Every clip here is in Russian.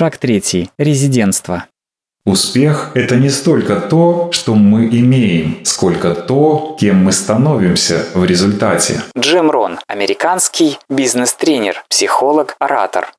Шаг третий. Резидентство. Успех – это не столько то, что мы имеем, сколько то, кем мы становимся в результате. Джим Рон – американский бизнес-тренер, психолог, оратор.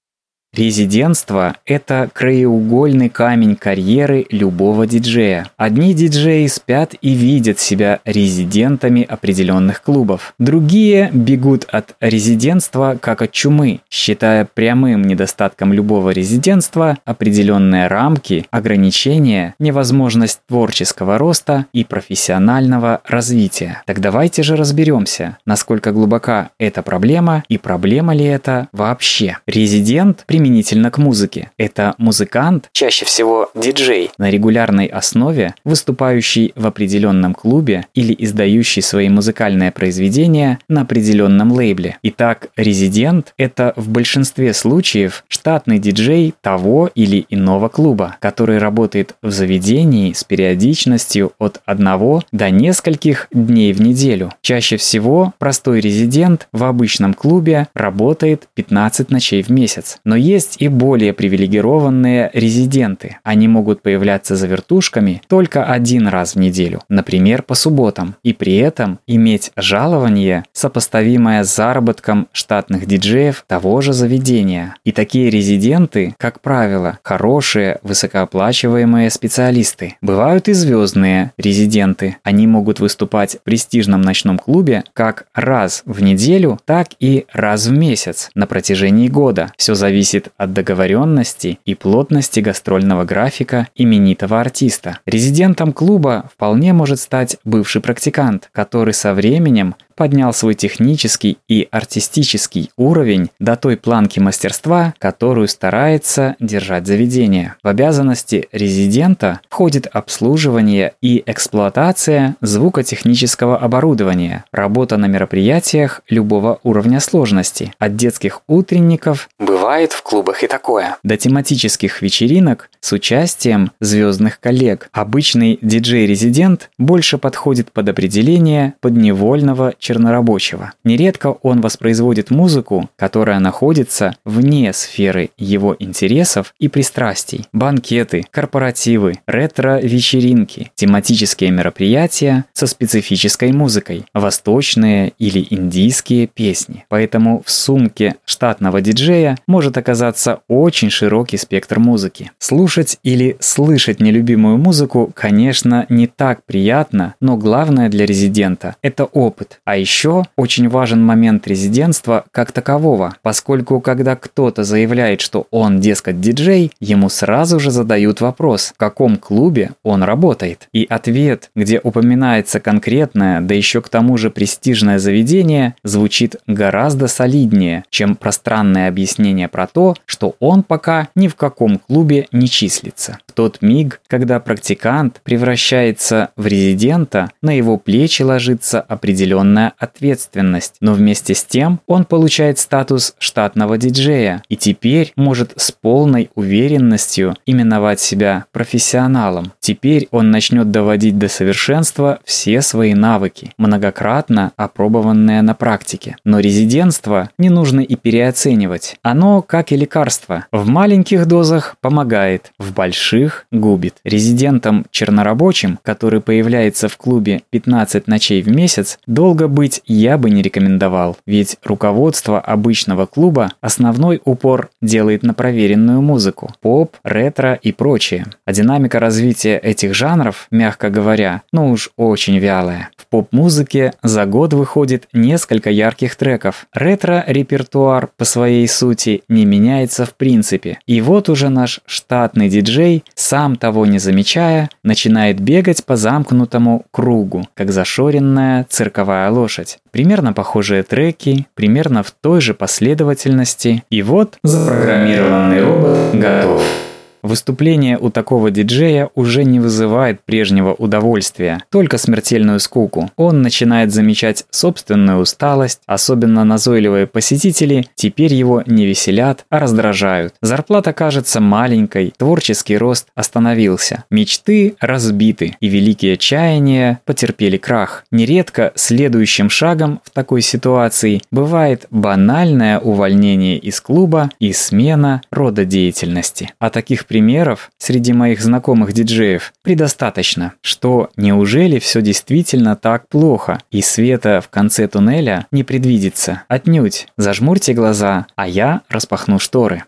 Резидентство – это краеугольный камень карьеры любого диджея. Одни диджеи спят и видят себя резидентами определенных клубов. Другие бегут от резидентства как от чумы, считая прямым недостатком любого резидентства определенные рамки, ограничения, невозможность творческого роста и профессионального развития. Так давайте же разберемся, насколько глубока эта проблема и проблема ли это вообще. Резидент – применительно к музыке. Это музыкант, чаще всего диджей, на регулярной основе, выступающий в определенном клубе или издающий свои музыкальные произведения на определенном лейбле. Итак, резидент – это в большинстве случаев штатный диджей того или иного клуба, который работает в заведении с периодичностью от одного до нескольких дней в неделю. Чаще всего простой резидент в обычном клубе работает 15 ночей в месяц. Но есть и более привилегированные резиденты. Они могут появляться за вертушками только один раз в неделю, например, по субботам, и при этом иметь жалование, сопоставимое с заработком штатных диджеев того же заведения. И такие резиденты, как правило, хорошие, высокооплачиваемые специалисты. Бывают и звездные резиденты. Они могут выступать в престижном ночном клубе как раз в неделю, так и раз в месяц на протяжении года. Все зависит зависит от договоренности и плотности гастрольного графика именитого артиста. Резидентом клуба вполне может стать бывший практикант, который со временем поднял свой технический и артистический уровень до той планки мастерства, которую старается держать заведение. В обязанности резидента входит обслуживание и эксплуатация звукотехнического оборудования, работа на мероприятиях любого уровня сложности, от детских утренников бывает в клубах и такое, до тематических вечеринок с участием звездных коллег. Обычный диджей-резидент больше подходит под определение подневольного человека чернорабочего. Нередко он воспроизводит музыку, которая находится вне сферы его интересов и пристрастий. Банкеты, корпоративы, ретро-вечеринки, тематические мероприятия со специфической музыкой, восточные или индийские песни. Поэтому в сумке штатного диджея может оказаться очень широкий спектр музыки. Слушать или слышать нелюбимую музыку, конечно, не так приятно, но главное для резидента – это опыт, а еще очень важен момент резидентства как такового, поскольку когда кто-то заявляет, что он, дескать, диджей, ему сразу же задают вопрос, в каком клубе он работает. И ответ, где упоминается конкретное, да еще к тому же престижное заведение, звучит гораздо солиднее, чем пространное объяснение про то, что он пока ни в каком клубе не числится. В тот миг, когда практикант превращается в резидента, на его плечи ложится определенная определенная ответственность, но вместе с тем он получает статус штатного диджея и теперь может с полной уверенностью именовать себя профессионалом. Теперь он начнет доводить до совершенства все свои навыки, многократно опробованные на практике. Но резидентство не нужно и переоценивать. Оно, как и лекарство, в маленьких дозах помогает, в больших губит. Резидентом чернорабочим, который появляется в клубе 15 ночей в месяц, долго быть я бы не рекомендовал, ведь руководство обычного клуба основной упор делает на проверенную музыку – поп, ретро и прочее. А динамика развития этих жанров, мягко говоря, ну уж очень вялая. Поп-музыке за год выходит несколько ярких треков. Ретро-репертуар по своей сути не меняется в принципе. И вот уже наш штатный диджей, сам того не замечая, начинает бегать по замкнутому кругу, как зашоренная цирковая лошадь. Примерно похожие треки, примерно в той же последовательности. И вот запрограммированный робот готов. Выступление у такого диджея уже не вызывает прежнего удовольствия, только смертельную скуку. Он начинает замечать собственную усталость, особенно назойливые посетители теперь его не веселят, а раздражают. Зарплата кажется маленькой, творческий рост остановился. Мечты разбиты, и великие чаяния потерпели крах. Нередко следующим шагом в такой ситуации бывает банальное увольнение из клуба и смена рода деятельности. А таких примеров среди моих знакомых диджеев предостаточно, что неужели все действительно так плохо, и света в конце туннеля не предвидится? Отнюдь. Зажмурьте глаза, а я распахну шторы.